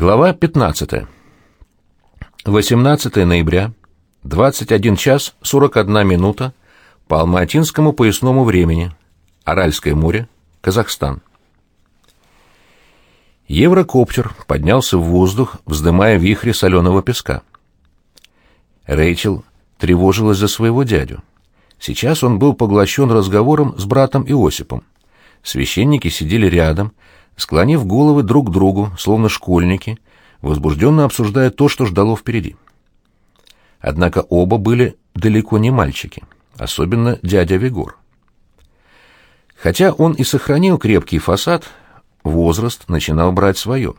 Глава 15. 18 ноября, 21 час 41 минута по Алматинскому поясному времени. Аральское море, Казахстан. Еврокоптер поднялся в воздух, вздымая вихри соленого песка. Рэйчел тревожилась за своего дядю. Сейчас он был поглощен разговором с братом Иосипом. Священники сидели рядом, склонив головы друг к другу, словно школьники, возбужденно обсуждая то, что ждало впереди. Однако оба были далеко не мальчики, особенно дядя Вигор. Хотя он и сохранил крепкий фасад, возраст начинал брать свое.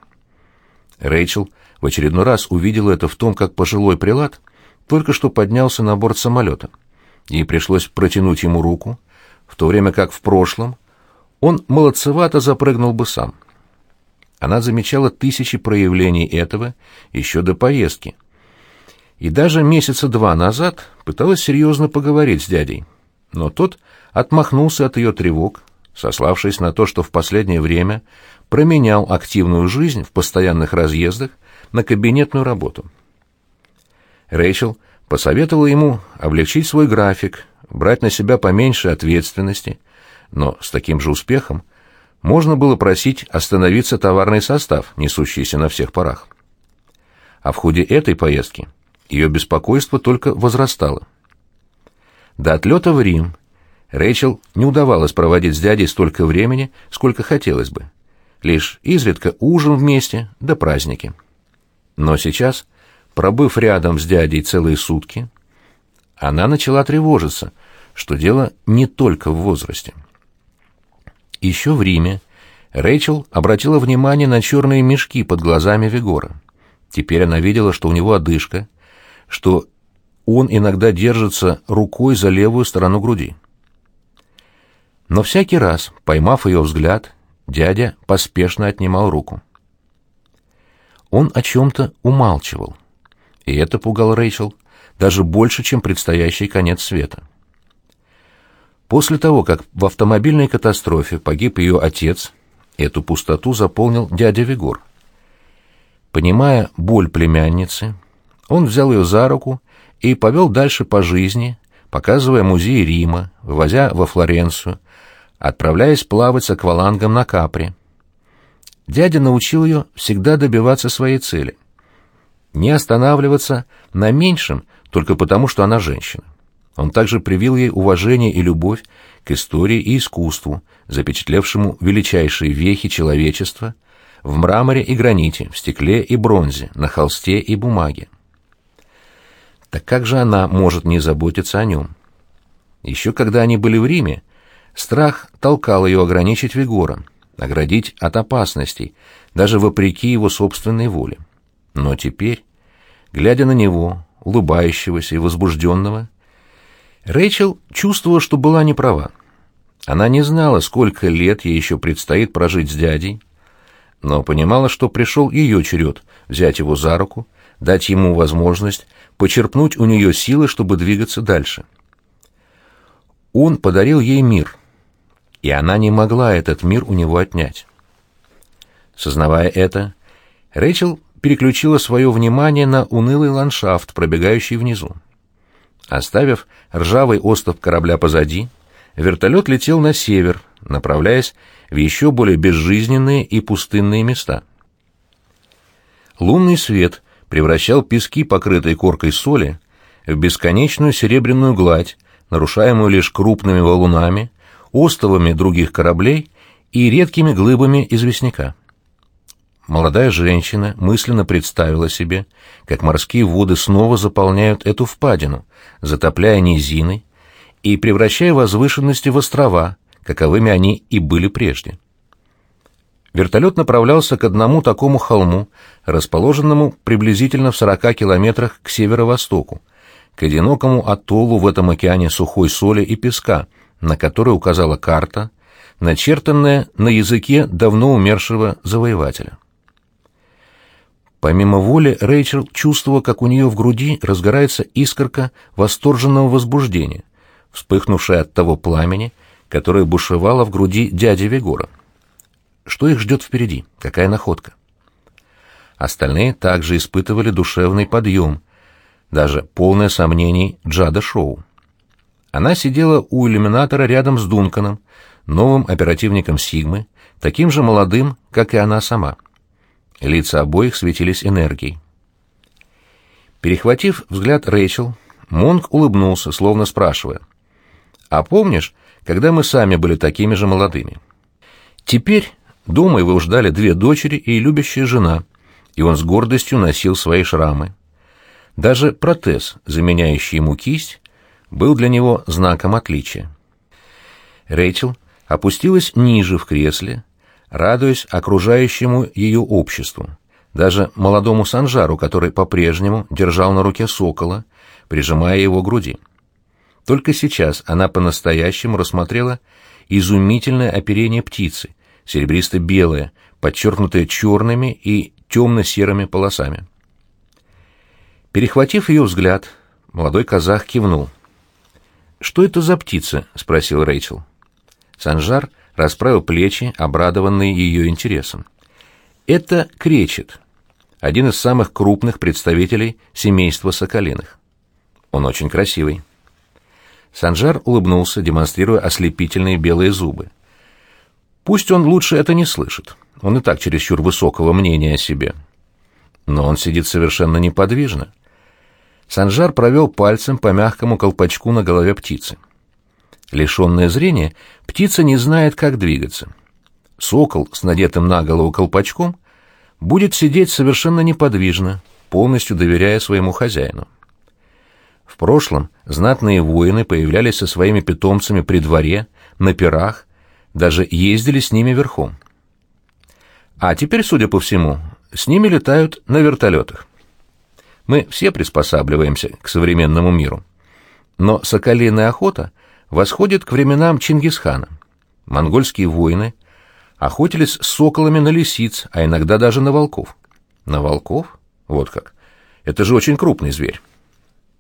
Рэйчел в очередной раз увидела это в том, как пожилой прилад только что поднялся на борт самолета. Ей пришлось протянуть ему руку, в то время как в прошлом он молодцевато запрыгнул бы сам. Она замечала тысячи проявлений этого еще до поездки. И даже месяца два назад пыталась серьезно поговорить с дядей. Но тот отмахнулся от ее тревог, сославшись на то, что в последнее время променял активную жизнь в постоянных разъездах на кабинетную работу. Рэйчел посоветовала ему облегчить свой график, брать на себя поменьше ответственности, но с таким же успехом можно было просить остановиться товарный состав, несущийся на всех парах. А в ходе этой поездки ее беспокойство только возрастало. До отлета в Рим Рэйчел не удавалось проводить с дядей столько времени, сколько хотелось бы. Лишь изредка ужин вместе, да праздники. Но сейчас, пробыв рядом с дядей целые сутки, она начала тревожиться, что дело не только в возрасте. Еще в Риме Рэйчел обратила внимание на черные мешки под глазами Вигора. Теперь она видела, что у него одышка, что он иногда держится рукой за левую сторону груди. Но всякий раз, поймав ее взгляд, дядя поспешно отнимал руку. Он о чем-то умалчивал, и это пугал Рэйчел даже больше, чем предстоящий конец света. После того, как в автомобильной катастрофе погиб ее отец, эту пустоту заполнил дядя Вигор. Понимая боль племянницы, он взял ее за руку и повел дальше по жизни, показывая музеи Рима, вывозя во Флоренцию, отправляясь плавать с аквалангом на Капри. Дядя научил ее всегда добиваться своей цели. Не останавливаться на меньшем только потому, что она женщина. Он также привил ей уважение и любовь к истории и искусству, запечатлевшему величайшие вехи человечества в мраморе и граните, в стекле и бронзе, на холсте и бумаге. Так как же она может не заботиться о нем? Еще когда они были в Риме, страх толкал ее ограничить Вигора, оградить от опасностей, даже вопреки его собственной воле. Но теперь, глядя на него, улыбающегося и возбужденного, Рэйчел чувствовала, что была неправа. Она не знала, сколько лет ей еще предстоит прожить с дядей, но понимала, что пришел ее черед взять его за руку, дать ему возможность почерпнуть у нее силы, чтобы двигаться дальше. Он подарил ей мир, и она не могла этот мир у него отнять. Сознавая это, Рэйчел переключила свое внимание на унылый ландшафт, пробегающий внизу. Оставив ржавый остов корабля позади, вертолет летел на север, направляясь в еще более безжизненные и пустынные места. Лунный свет превращал пески, покрытые коркой соли, в бесконечную серебряную гладь, нарушаемую лишь крупными валунами, остовами других кораблей и редкими глыбами известняка. Молодая женщина мысленно представила себе, как морские воды снова заполняют эту впадину, затопляя низины и превращая возвышенности в острова, каковыми они и были прежде. Вертолет направлялся к одному такому холму, расположенному приблизительно в 40 километрах к северо-востоку, к одинокому атоллу в этом океане сухой соли и песка, на который указала карта, начертанная на языке давно умершего завоевателя. Помимо воли, Рэйчел чувствовала, как у нее в груди разгорается искорка восторженного возбуждения, вспыхнувшая от того пламени, которое бушевало в груди дяди Вегора. Что их ждет впереди? Какая находка? Остальные также испытывали душевный подъем, даже полное сомнений Джада Шоу. Она сидела у иллюминатора рядом с Дунканом, новым оперативником Сигмы, таким же молодым, как и она сама. Лица обоих светились энергией. Перехватив взгляд Рэйчел, Монк улыбнулся, словно спрашивая. «А помнишь, когда мы сами были такими же молодыми?» Теперь дома его ждали две дочери и любящая жена, и он с гордостью носил свои шрамы. Даже протез, заменяющий ему кисть, был для него знаком отличия. Рэйчел опустилась ниже в кресле, радуясь окружающему ее обществу, даже молодому Санжару, который по-прежнему держал на руке сокола, прижимая его к груди. Только сейчас она по-настоящему рассмотрела изумительное оперение птицы, серебристо-белое, подчеркнутое черными и темно-серыми полосами. Перехватив ее взгляд, молодой казах кивнул. «Что это за птица?» — спросил Рэйчел. Санжар расправил плечи, обрадованный ее интересом. «Это кречет, один из самых крупных представителей семейства соколиных. Он очень красивый». Санжар улыбнулся, демонстрируя ослепительные белые зубы. Пусть он лучше это не слышит. Он и так чересчур высокого мнения о себе. Но он сидит совершенно неподвижно. Санжар провел пальцем по мягкому колпачку на голове птицы. Лишенное зрения, птица не знает, как двигаться. Сокол с надетым на голову колпачком будет сидеть совершенно неподвижно, полностью доверяя своему хозяину. В прошлом знатные воины появлялись со своими питомцами при дворе, на пирах, даже ездили с ними верхом. А теперь, судя по всему, с ними летают на вертолетах. Мы все приспосабливаемся к современному миру. Но соколиная охота восходит к временам Чингисхана. Монгольские воины охотились с соколами на лисиц, а иногда даже на волков. На волков? Вот как. Это же очень крупный зверь.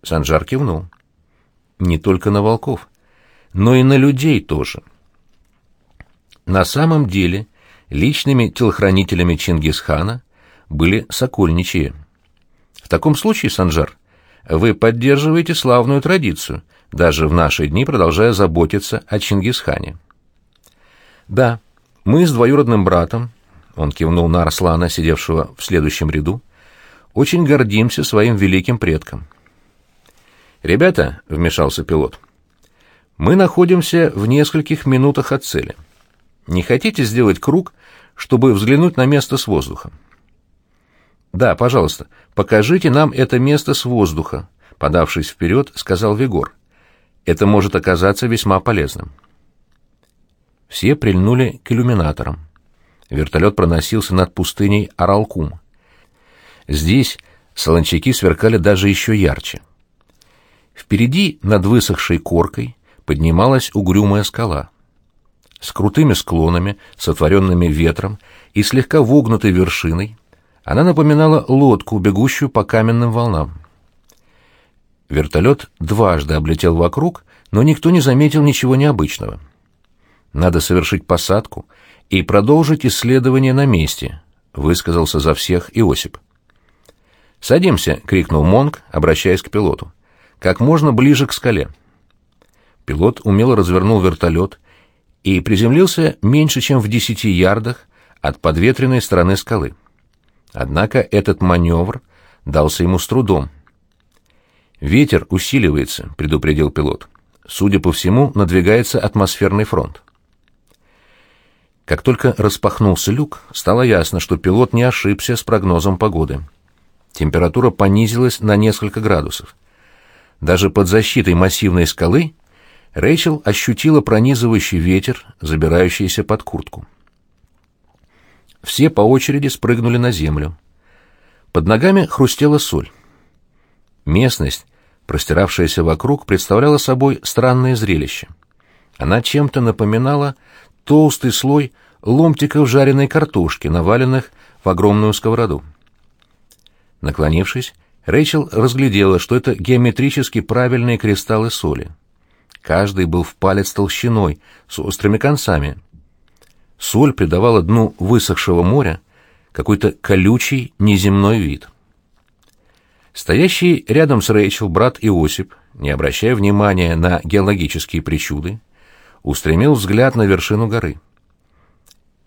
Санжар кивнул. Не только на волков, но и на людей тоже. На самом деле, личными телохранителями Чингисхана были сокольничьи. В таком случае, Санжар, вы поддерживаете славную традицию, даже в наши дни продолжая заботиться о Чингисхане. Да, мы с двоюродным братом, он кивнул на Арслана, сидевшего в следующем ряду, очень гордимся своим великим предком. «Ребята», — вмешался пилот, — «мы находимся в нескольких минутах от цели. Не хотите сделать круг, чтобы взглянуть на место с воздуха?» «Да, пожалуйста, покажите нам это место с воздуха», — подавшись вперед, сказал Вигор. «Это может оказаться весьма полезным». Все прильнули к иллюминаторам. Вертолет проносился над пустыней Аралкум. Здесь солончаки сверкали даже еще ярче. Впереди, над высохшей коркой, поднималась угрюмая скала. С крутыми склонами, сотворенными ветром и слегка вогнутой вершиной, она напоминала лодку, бегущую по каменным волнам. Вертолет дважды облетел вокруг, но никто не заметил ничего необычного. «Надо совершить посадку и продолжить исследование на месте», — высказался за всех Иосип. «Садимся!» — крикнул Монг, обращаясь к пилоту как можно ближе к скале. Пилот умело развернул вертолет и приземлился меньше, чем в десяти ярдах от подветренной стороны скалы. Однако этот маневр дался ему с трудом. «Ветер усиливается», — предупредил пилот. «Судя по всему, надвигается атмосферный фронт». Как только распахнулся люк, стало ясно, что пилот не ошибся с прогнозом погоды. Температура понизилась на несколько градусов. Даже под защитой массивной скалы Рэйчел ощутила пронизывающий ветер, забирающийся под куртку. Все по очереди спрыгнули на землю. Под ногами хрустела соль. Местность, простиравшаяся вокруг, представляла собой странное зрелище. Она чем-то напоминала толстый слой ломтиков жареной картошки, наваленных в огромную сковороду. Наклонившись, Рэйчел разглядела, что это геометрически правильные кристаллы соли. Каждый был в палец толщиной, с острыми концами. Соль придавала дну высохшего моря какой-то колючий неземной вид. Стоящий рядом с Рэйчел брат Иосип, не обращая внимания на геологические причуды, устремил взгляд на вершину горы.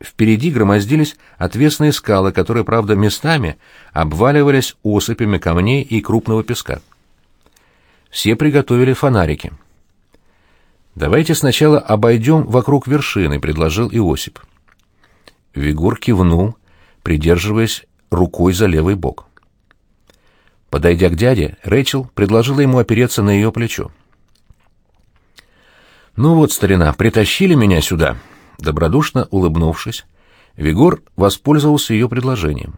Впереди громоздились отвесные скалы, которые, правда, местами обваливались осыпями камней и крупного песка. Все приготовили фонарики. «Давайте сначала обойдем вокруг вершины», — предложил Иосип. Вигур кивнул, придерживаясь рукой за левый бок. Подойдя к дяде, Рэйчел предложила ему опереться на ее плечо. «Ну вот, старина, притащили меня сюда», — добродушно улыбнувшись, Вигор воспользовался ее предложением.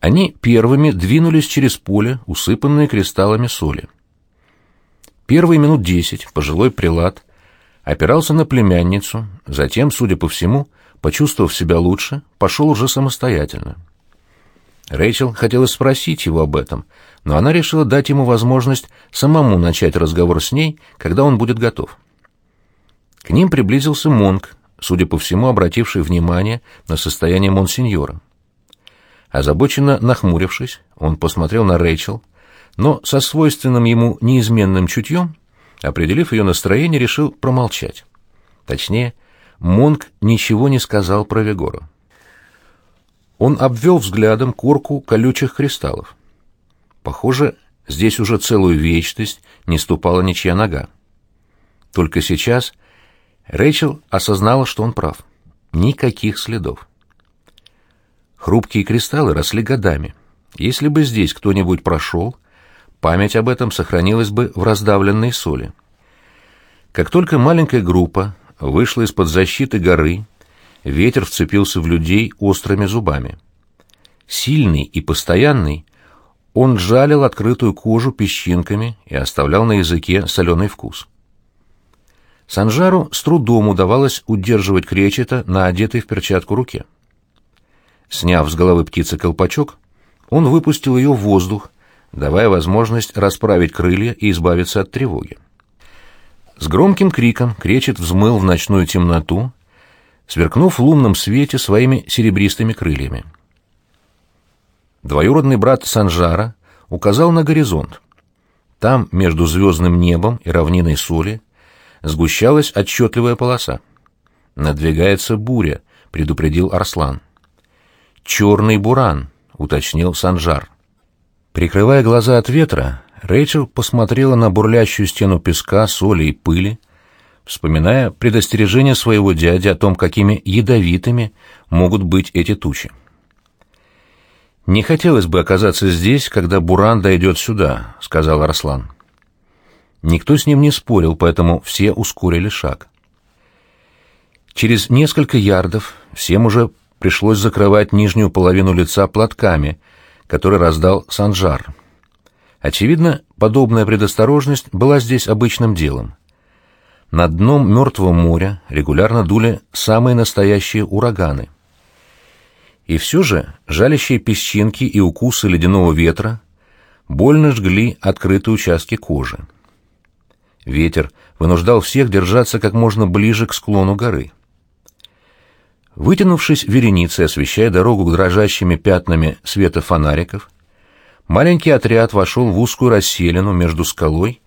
Они первыми двинулись через поле, усыпанное кристаллами соли. Первые минут десять пожилой прилад опирался на племянницу, затем, судя по всему, почувствовав себя лучше, пошел уже самостоятельно. Рэйчел хотела спросить его об этом, но она решила дать ему возможность самому начать разговор с ней, когда он будет готов. К ним приблизился Монк, судя по всему, обративший внимание на состояние монсеньора. Озабоченно нахмурившись, он посмотрел на Рэйчел, но со свойственным ему неизменным чутьем, определив ее настроение, решил промолчать. Точнее, Монк ничего не сказал про Вегора. Он обвел взглядом корку колючих кристаллов. Похоже, здесь уже целую вечность не ступала ничья нога. Только сейчас Рэйчел осознала, что он прав. Никаких следов. Хрупкие кристаллы росли годами. Если бы здесь кто-нибудь прошел, память об этом сохранилась бы в раздавленной соли. Как только маленькая группа вышла из-под защиты горы, ветер вцепился в людей острыми зубами. Сильный и постоянный, он жалил открытую кожу песчинками и оставлял на языке соленый вкус. Санжару с трудом удавалось удерживать кречета на одетой в перчатку руке. Сняв с головы птицы колпачок, он выпустил ее в воздух, давая возможность расправить крылья и избавиться от тревоги. С громким криком кречет взмыл в ночную темноту, сверкнув в лунном свете своими серебристыми крыльями. Двоюродный брат Санжара указал на горизонт. Там, между звездным небом и равниной соли, сгущалась отчетливая полоса. «Надвигается буря», — предупредил Арслан. «Черный буран», — уточнил Санжар. Прикрывая глаза от ветра, Рэйчел посмотрела на бурлящую стену песка, соли и пыли, вспоминая предостережение своего дяди о том, какими ядовитыми могут быть эти тучи. «Не хотелось бы оказаться здесь, когда буран дойдет сюда», — сказал Арслан. Никто с ним не спорил, поэтому все ускорили шаг. Через несколько ярдов всем уже пришлось закрывать нижнюю половину лица платками, который раздал Санжар. Очевидно, подобная предосторожность была здесь обычным делом. Над дном Мертвого моря регулярно дули самые настоящие ураганы. И все же жалящие песчинки и укусы ледяного ветра больно жгли открытые участки кожи. Ветер вынуждал всех держаться как можно ближе к склону горы. Вытянувшись вереницей, освещая дорогу дрожащими пятнами света фонариков, маленький отряд вошел в узкую расселину между скалой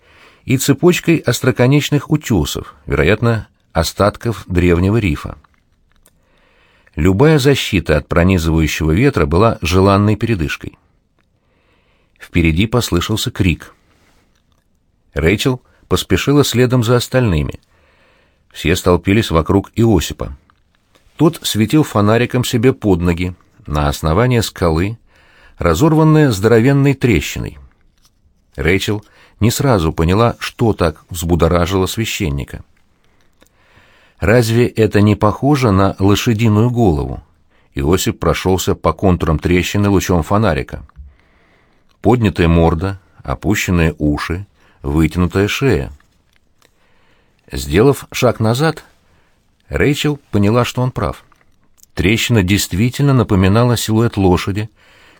и цепочкой остроконечных утесов, вероятно, остатков древнего рифа. Любая защита от пронизывающего ветра была желанной передышкой. Впереди послышался крик. Рэйчел поспешила следом за остальными. Все столпились вокруг Иосипа. Тот светил фонариком себе под ноги, на основание скалы, разорванное здоровенной трещиной. Рэйчел не сразу поняла, что так взбудоражило священника. Разве это не похоже на лошадиную голову? Иосип прошелся по контурам трещины лучом фонарика. Поднятая морда, опущенные уши, вытянутая шея. Сделав шаг назад, Рэйчел поняла, что он прав. Трещина действительно напоминала силуэт лошади,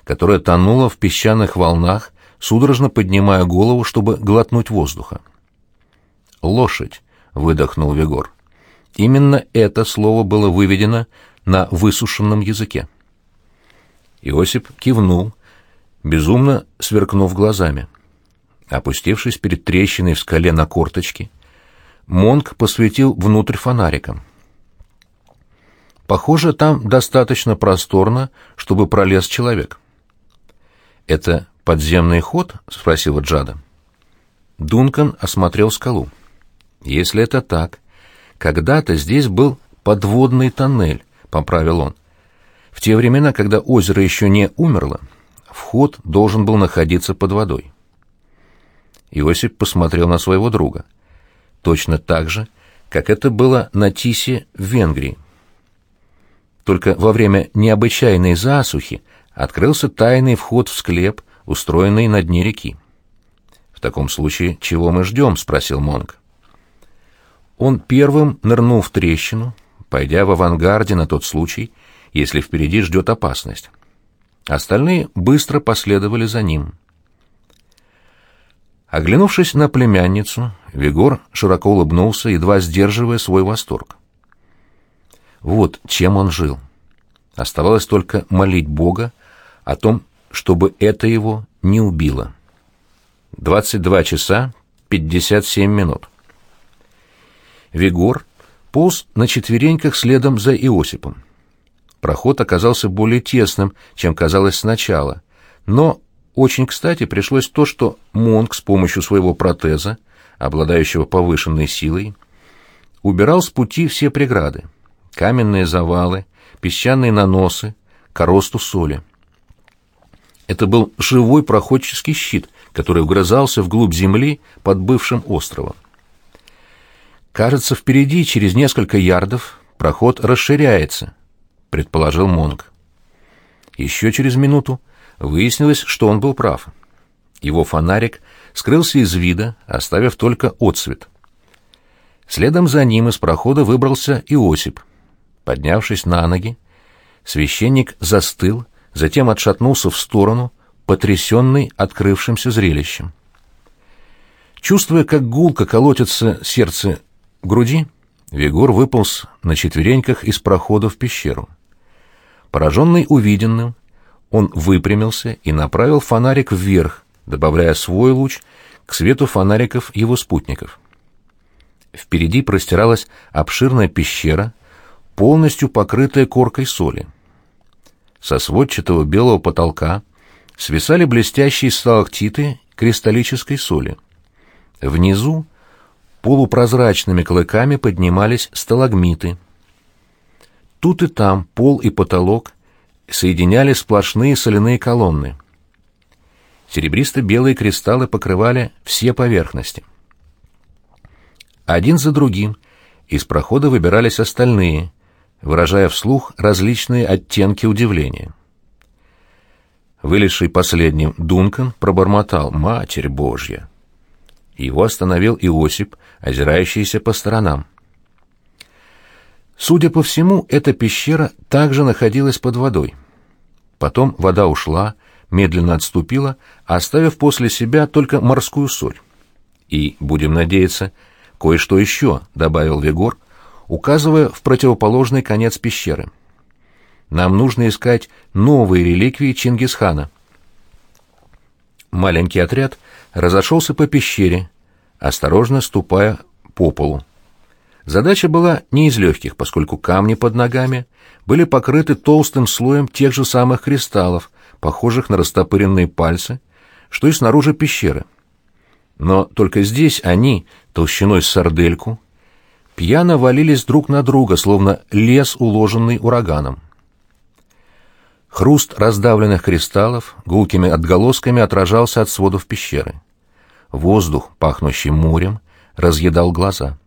которая тонула в песчаных волнах, судорожно поднимая голову, чтобы глотнуть воздуха. «Лошадь», — выдохнул Вегор. Именно это слово было выведено на высушенном языке. Иосип кивнул, безумно сверкнув глазами. Опустившись перед трещиной в скале на корточки, Монк посветил внутрь фонариком. Похоже, там достаточно просторно, чтобы пролез человек. «Это подземный ход?» — спросила Джада. Дункан осмотрел скалу. «Если это так, когда-то здесь был подводный тоннель», — поправил он. «В те времена, когда озеро еще не умерло, вход должен был находиться под водой». Иосип посмотрел на своего друга. Точно так же, как это было на Тисе в Венгрии. Только во время необычайной засухи открылся тайный вход в склеп, устроенный на дне реки. «В таком случае, чего мы ждем?» — спросил Монг. Он первым нырнул в трещину, пойдя в авангарде на тот случай, если впереди ждет опасность. Остальные быстро последовали за ним. Оглянувшись на племянницу, Вигор широко улыбнулся, едва сдерживая свой восторг. Вот чем он жил. Оставалось только молить Бога о том, чтобы это его не убило. 22 часа 57 минут. Вигор полз на четвереньках следом за Иосипом. Проход оказался более тесным, чем казалось сначала, но очень кстати пришлось то, что Монг с помощью своего протеза, обладающего повышенной силой, убирал с пути все преграды — каменные завалы, песчаные наносы, коросту соли. Это был живой проходческий щит, который вгрызался вглубь земли под бывшим островом. «Кажется, впереди, через несколько ярдов, проход расширяется», — предположил Монг. Еще через минуту выяснилось, что он был прав. Его фонарик скрылся из вида, оставив только отсвет. Следом за ним из прохода выбрался Иосип. Поднявшись на ноги, священник застыл, затем отшатнулся в сторону, потрясенный открывшимся зрелищем. Чувствуя, как гулко колотится сердце груди, Вигор выполз на четвереньках из прохода в пещеру. Пораженный увиденным, он выпрямился и направил фонарик вверх, добавляя свой луч к свету фонариков его спутников. Впереди простиралась обширная пещера, полностью покрытая коркой соли. Со сводчатого белого потолка свисали блестящие сталактиты кристаллической соли. Внизу полупрозрачными клыками поднимались сталагмиты. Тут и там пол и потолок соединяли сплошные соляные колонны. Серебристо-белые кристаллы покрывали все поверхности. Один за другим из прохода выбирались остальные, выражая вслух различные оттенки удивления. Вылезший последним Дункан пробормотал «Матерь Божья!». Его остановил Иосип, озирающийся по сторонам. Судя по всему, эта пещера также находилась под водой. Потом вода ушла, медленно отступила, оставив после себя только морскую соль. И, будем надеяться, кое-что еще, — добавил Вегор, указывая в противоположный конец пещеры. Нам нужно искать новые реликвии Чингисхана. Маленький отряд разошелся по пещере, осторожно ступая по полу. Задача была не из легких, поскольку камни под ногами были покрыты толстым слоем тех же самых кристаллов, похожих на растопыренные пальцы, что и снаружи пещеры. Но только здесь они, толщиной с сардельку, пьяно валились друг на друга, словно лес, уложенный ураганом. Хруст раздавленных кристаллов гулкими отголосками отражался от сводов пещеры. Воздух, пахнущий морем, разъедал глаза.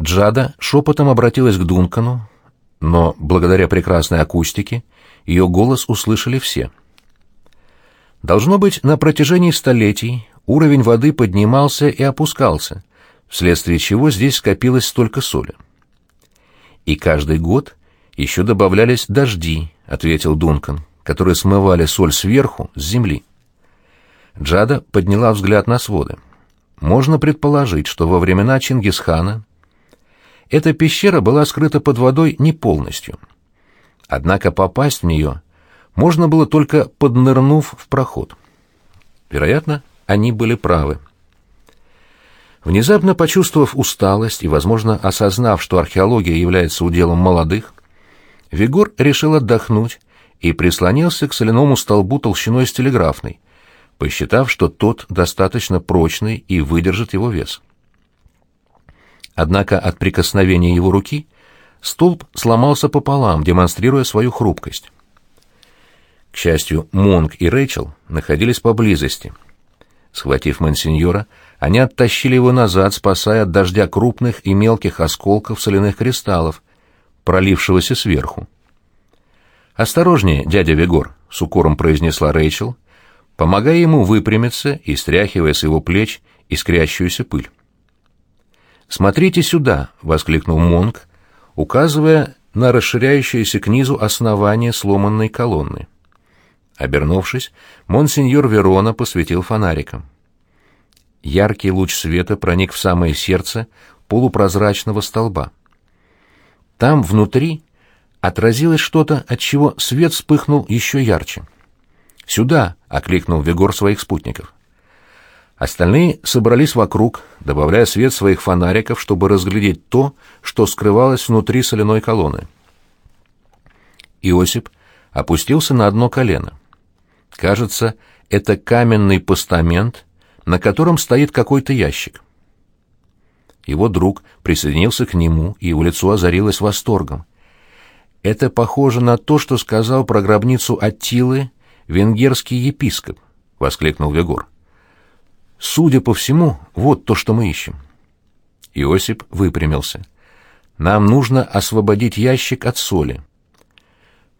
Джада шепотом обратилась к Дункану, но благодаря прекрасной акустике ее голос услышали все. Должно быть, на протяжении столетий уровень воды поднимался и опускался, вследствие чего здесь скопилось столько соли. И каждый год еще добавлялись дожди, ответил Дункан, которые смывали соль сверху, с земли. Джада подняла взгляд на своды. Можно предположить, что во времена Чингисхана эта пещера была скрыта под водой не полностью. Однако попасть в нее можно было только поднырнув в проход. Вероятно, они были правы. Внезапно почувствовав усталость и, возможно, осознав, что археология является уделом молодых, Вигор решил отдохнуть и прислонился к соляному столбу толщиной с телеграфной, посчитав, что тот достаточно прочный и выдержит его вес. Однако от прикосновения его руки столб сломался пополам, демонстрируя свою хрупкость. К счастью, Монг и Рэйчел находились поблизости. Схватив мансиньора, они оттащили его назад, спасая от дождя крупных и мелких осколков соляных кристаллов, пролившегося сверху. «Осторожнее, дядя Вегор», — с укором произнесла Рэйчел, помогая ему выпрямиться и стряхивая с его плеч искрящуюся пыль. «Смотрите сюда!» — воскликнул Монг, указывая на расширяющееся к низу основание сломанной колонны. Обернувшись, монсеньор Верона посветил фонариком. Яркий луч света проник в самое сердце полупрозрачного столба. Там, внутри, отразилось что-то, от чего свет вспыхнул еще ярче. «Сюда!» — окликнул Вегор своих спутников. Остальные собрались вокруг, добавляя свет своих фонариков, чтобы разглядеть то, что скрывалось внутри соляной колонны. Иосип опустился на одно колено. Кажется, это каменный постамент, на котором стоит какой-то ящик. Его друг присоединился к нему, и его лицо озарилось восторгом. Это похоже на то, что сказал про гробницу Аттилы венгерский епископ, — воскликнул Вегор. Судя по всему, вот то, что мы ищем. Иосип выпрямился. Нам нужно освободить ящик от соли.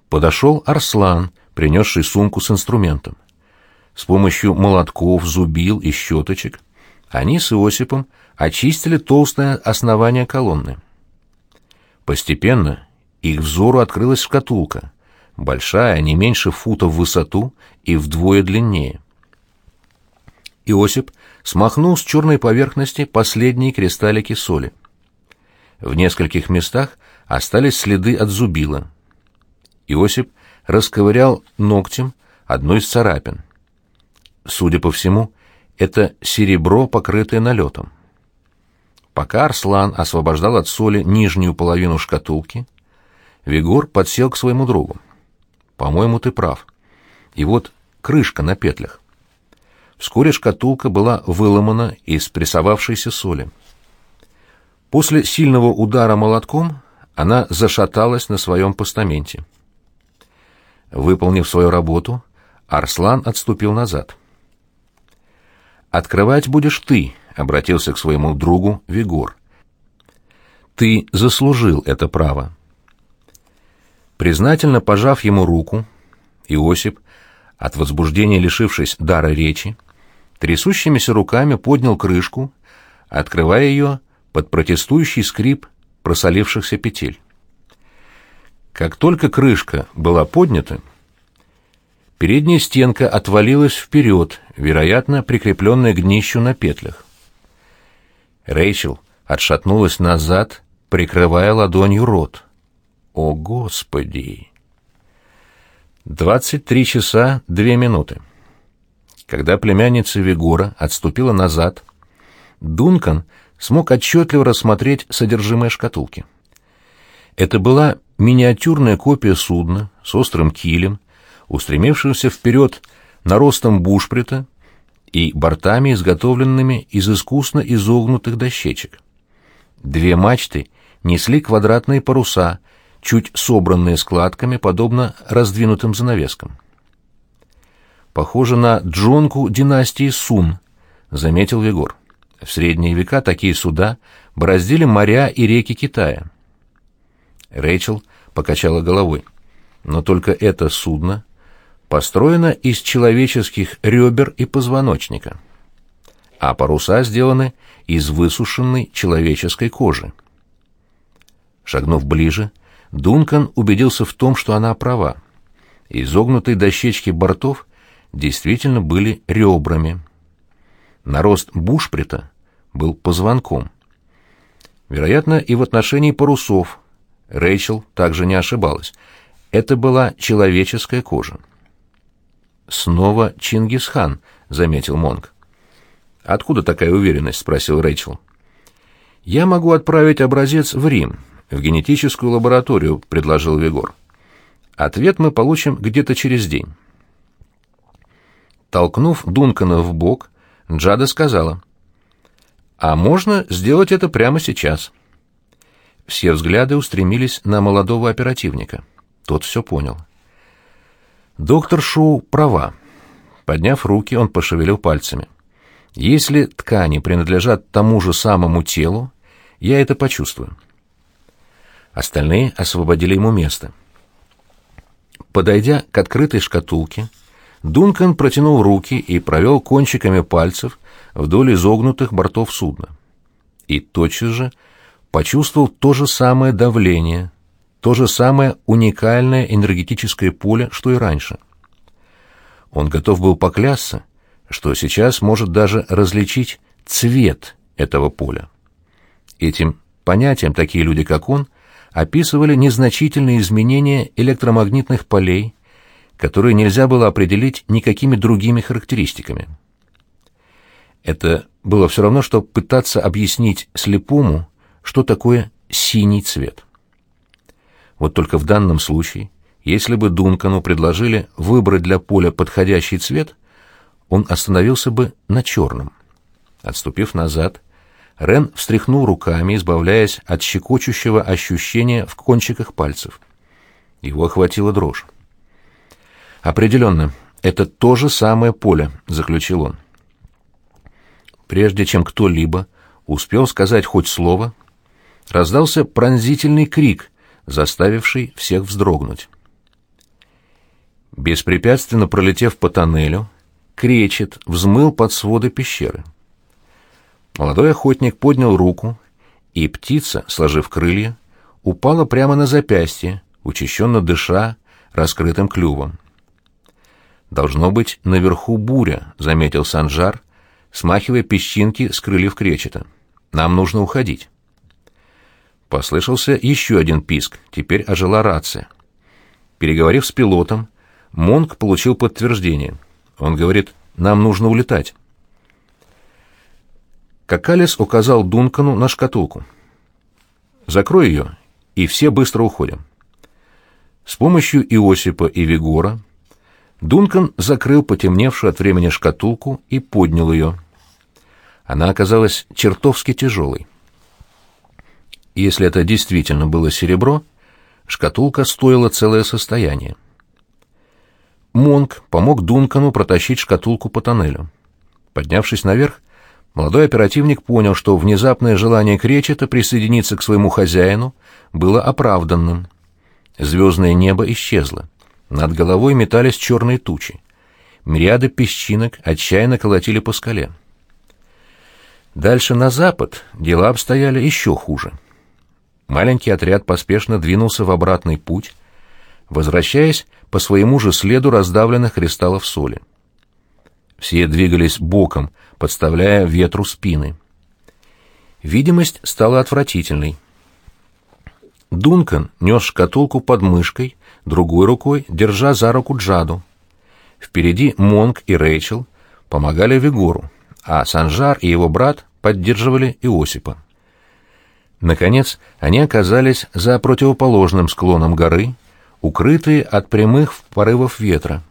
Подошел Арслан, принесший сумку с инструментом. С помощью молотков, зубил и щеточек они с Иосипом очистили толстое основание колонны. Постепенно их взору открылась шкатулка, большая, не меньше фута в высоту и вдвое длиннее. Иосип смахнул с черной поверхности последние кристаллики соли. В нескольких местах остались следы от зубила. Иосип расковырял ногтем одну из царапин. Судя по всему, это серебро, покрытое налетом. Пока Арслан освобождал от соли нижнюю половину шкатулки, Вигор подсел к своему другу. «По-моему, ты прав. И вот крышка на петлях». Вскоре шкатулка была выломана из прессовавшейся соли. После сильного удара молотком она зашаталась на своем постаменте. Выполнив свою работу, Арслан отступил назад. «Открывать будешь ты», — обратился к своему другу Вигор. «Ты заслужил это право». Признательно пожав ему руку, Иосип, от возбуждения лишившись дара речи, трясущимися руками поднял крышку, открывая ее под протестующий скрип просолившихся петель. Как только крышка была поднята, передняя стенка отвалилась вперед, вероятно, прикрепленная к днищу на петлях. Рэйчел отшатнулась назад, прикрывая ладонью рот. «О, Господи!» Двадцать три часа две минуты. Когда племянница Вигора отступила назад, Дункан смог отчетливо рассмотреть содержимое шкатулки. Это была миниатюрная копия судна с острым килем, устремившимся вперед наростом бушприта и бортами, изготовленными из искусно изогнутых дощечек. Две мачты несли квадратные паруса, чуть собранные складками, подобно раздвинутым занавескам похоже на джонку династии Сун, заметил Егор. В средние века такие суда бороздили моря и реки Китая. Рэйчел покачала головой. Но только это судно построено из человеческих ребер и позвоночника, а паруса сделаны из высушенной человеческой кожи. Шагнув ближе, Дункан убедился в том, что она права. Изогнутые дощечки бортов действительно были ребрами. Нарост бушприта был позвонком. Вероятно, и в отношении парусов Рэйчел также не ошибалась. Это была человеческая кожа. «Снова Чингисхан», — заметил Монг. «Откуда такая уверенность?» — спросил Рэйчел. «Я могу отправить образец в Рим, в генетическую лабораторию», — предложил Вигор. «Ответ мы получим где-то через день». Толкнув Дункана в бок, Джада сказала, «А можно сделать это прямо сейчас». Все взгляды устремились на молодого оперативника. Тот все понял. Доктор Шоу права. Подняв руки, он пошевелил пальцами. Если ткани принадлежат тому же самому телу, я это почувствую. Остальные освободили ему место. Подойдя к открытой шкатулке, Дункан протянул руки и провел кончиками пальцев вдоль изогнутых бортов судна. И тотчас же почувствовал то же самое давление, то же самое уникальное энергетическое поле, что и раньше. Он готов был поклясться, что сейчас может даже различить цвет этого поля. Этим понятием такие люди, как он, описывали незначительные изменения электромагнитных полей, которые нельзя было определить никакими другими характеристиками. Это было все равно, что пытаться объяснить слепому, что такое синий цвет. Вот только в данном случае, если бы Дункану предложили выбрать для поля подходящий цвет, он остановился бы на черном. Отступив назад, Рен встряхнул руками, избавляясь от щекочущего ощущения в кончиках пальцев. Его охватила дрожь. «Определенно, это то же самое поле», — заключил он. Прежде чем кто-либо успел сказать хоть слово, раздался пронзительный крик, заставивший всех вздрогнуть. Беспрепятственно пролетев по тоннелю, кречет взмыл под своды пещеры. Молодой охотник поднял руку, и птица, сложив крылья, упала прямо на запястье, учащенно дыша раскрытым клювом. «Должно быть, наверху буря», — заметил Санжар, смахивая песчинки с крыльев кречета. «Нам нужно уходить». Послышался еще один писк, теперь ожила рация. Переговорив с пилотом, Монк получил подтверждение. Он говорит, нам нужно улетать. Какалис указал Дункану на шкатулку. «Закрой ее, и все быстро уходим». С помощью Иосипа и Вигора Дункан закрыл потемневшую от времени шкатулку и поднял ее. Она оказалась чертовски тяжелой. Если это действительно было серебро, шкатулка стоила целое состояние. Монк помог Дункану протащить шкатулку по тоннелю. Поднявшись наверх, молодой оперативник понял, что внезапное желание Кречета присоединиться к своему хозяину было оправданным. Звездное небо исчезло. Над головой метались черные тучи. Мириады песчинок отчаянно колотили по скале. Дальше на запад дела обстояли еще хуже. Маленький отряд поспешно двинулся в обратный путь, возвращаясь по своему же следу раздавленных кристаллов соли. Все двигались боком, подставляя ветру спины. Видимость стала отвратительной. Дункан нес шкатулку под мышкой, другой рукой держа за руку Джаду. Впереди Монг и Рэйчел помогали Вигору, а Санжар и его брат поддерживали Иосипа. Наконец, они оказались за противоположным склоном горы, укрытые от прямых порывов ветра.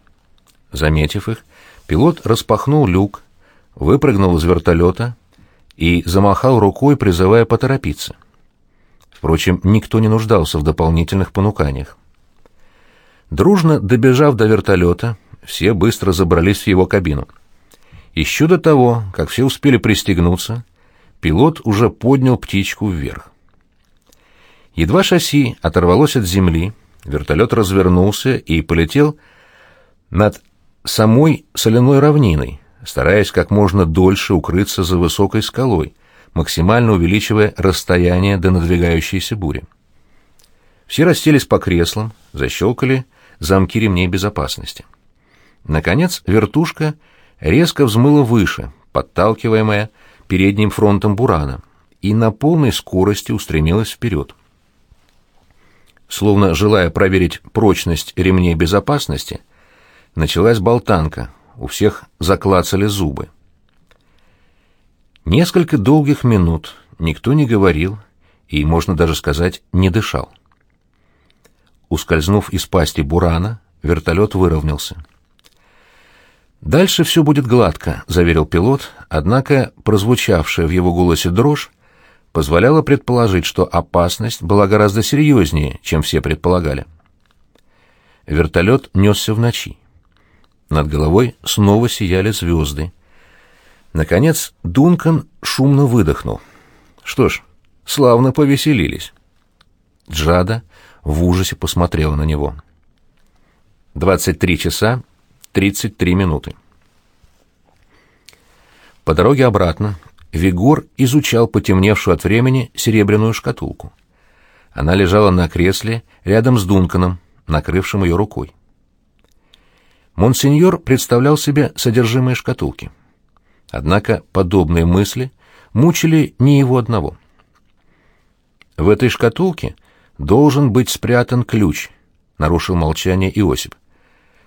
Заметив их, пилот распахнул люк, выпрыгнул из вертолета и замахал рукой, призывая поторопиться. Впрочем, никто не нуждался в дополнительных понуканиях. Дружно добежав до вертолета, все быстро забрались в его кабину. Еще до того, как все успели пристегнуться, пилот уже поднял птичку вверх. Едва шасси оторвалось от земли, вертолет развернулся и полетел над самой соляной равниной, стараясь как можно дольше укрыться за высокой скалой, максимально увеличивая расстояние до надвигающейся бури. Все расселись по креслам, защелкали замки ремней безопасности. Наконец вертушка резко взмыла выше, подталкиваемая передним фронтом Бурана, и на полной скорости устремилась вперед. словно желая проверить прочность ремней безопасности, началась болтанка, у всех заклацали зубы. Несколько долгих минут никто не говорил и, можно даже сказать, не дышал. Ускользнув из пасти бурана, вертолет выровнялся. «Дальше все будет гладко», — заверил пилот, однако прозвучавшая в его голосе дрожь позволяла предположить, что опасность была гораздо серьезнее, чем все предполагали. Вертолет несся в ночи. Над головой снова сияли звезды. Наконец Дункан шумно выдохнул. Что ж, славно повеселились. Джада в ужасе посмотрела на него. Двадцать три часа тридцать три минуты. По дороге обратно Вигор изучал потемневшую от времени серебряную шкатулку. Она лежала на кресле рядом с Дунканом, накрывшим ее рукой. Монсеньор представлял себе содержимое шкатулки. Однако подобные мысли мучили не его одного. В этой шкатулке должен быть спрятан ключ, нарушил молчание Иосип.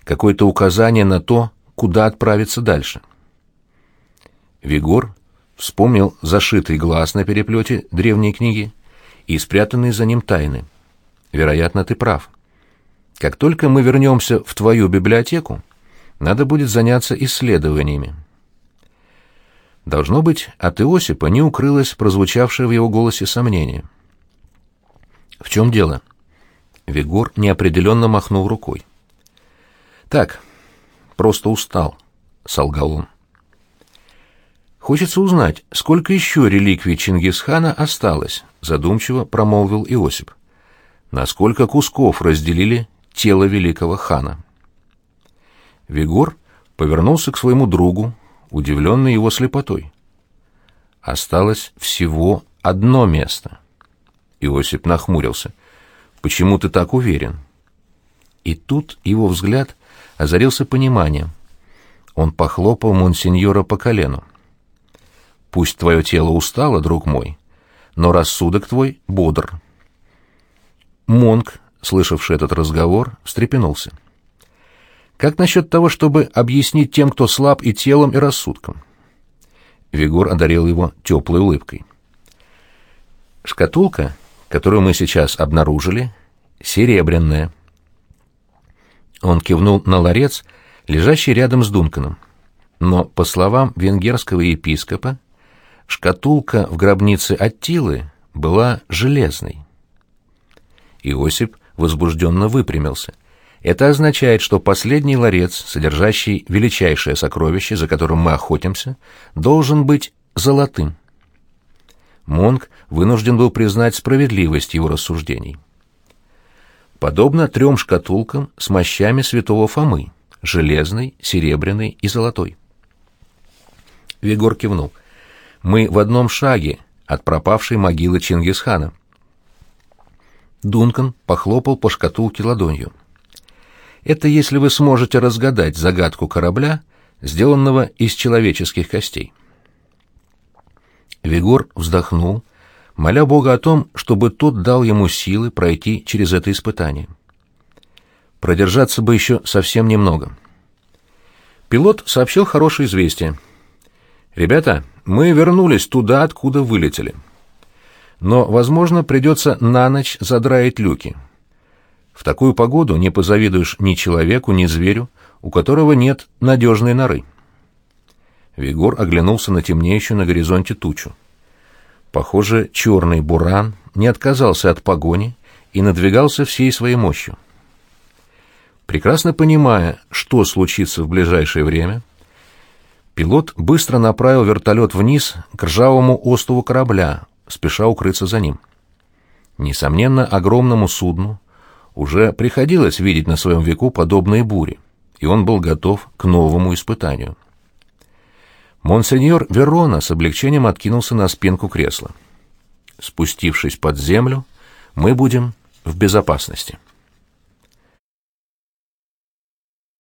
Какое-то указание на то, куда отправиться дальше. Вигор вспомнил зашитый глаз на переплете древней книги и спрятанные за ним тайны. Вероятно, ты прав. Как только мы вернемся в твою библиотеку, надо будет заняться исследованиями. Должно быть, от Иосипа не укрылось прозвучавшее в его голосе сомнение. «В чем дело?» Вигор неопределенно махнул рукой. «Так, просто устал», — солгал он. «Хочется узнать, сколько еще реликвий Чингисхана осталось», — задумчиво промолвил Иосип. «На сколько кусков разделили тело великого хана?» Вигор повернулся к своему другу, удивленный его слепотой. Осталось всего одно место. Иосип нахмурился. «Почему ты так уверен?» И тут его взгляд озарился пониманием. Он похлопал монсеньора по колену. Пусть твое тело устало, друг мой, но рассудок твой бодр. Монк, слышавший этот разговор, встрепенулся. Как насчет того, чтобы объяснить тем, кто слаб и телом, и рассудком? Вигор одарил его теплой улыбкой. Шкатулка, которую мы сейчас обнаружили, серебряная. Он кивнул на ларец, лежащий рядом с Дунканом. Но, по словам венгерского епископа, Шкатулка в гробнице Аттилы была железной. Иосип возбужденно выпрямился. Это означает, что последний ларец, содержащий величайшее сокровище, за которым мы охотимся, должен быть золотым. Монг вынужден был признать справедливость его рассуждений. Подобно трем шкатулкам с мощами святого Фомы — железной, серебряной и золотой. Вигор кивнул. Мы в одном шаге от пропавшей могилы Чингисхана. Дункан похлопал по шкатулке ладонью. Это если вы сможете разгадать загадку корабля, сделанного из человеческих костей. Вигор вздохнул, моля Бога о том, чтобы тот дал ему силы пройти через это испытание. Продержаться бы еще совсем немного. Пилот сообщил хорошее известие. «Ребята, мы вернулись туда, откуда вылетели. Но, возможно, придется на ночь задраить люки. В такую погоду не позавидуешь ни человеку, ни зверю, у которого нет надежной норы. Вигор оглянулся на темнеющую на горизонте тучу. Похоже, черный буран не отказался от погони и надвигался всей своей мощью. Прекрасно понимая, что случится в ближайшее время, Пилот быстро направил вертолет вниз к ржавому остову корабля, спеша укрыться за ним. Несомненно, огромному судну уже приходилось видеть на своем веку подобные бури, и он был готов к новому испытанию. Монсеньор Верона с облегчением откинулся на спинку кресла. Спустившись под землю, мы будем в безопасности.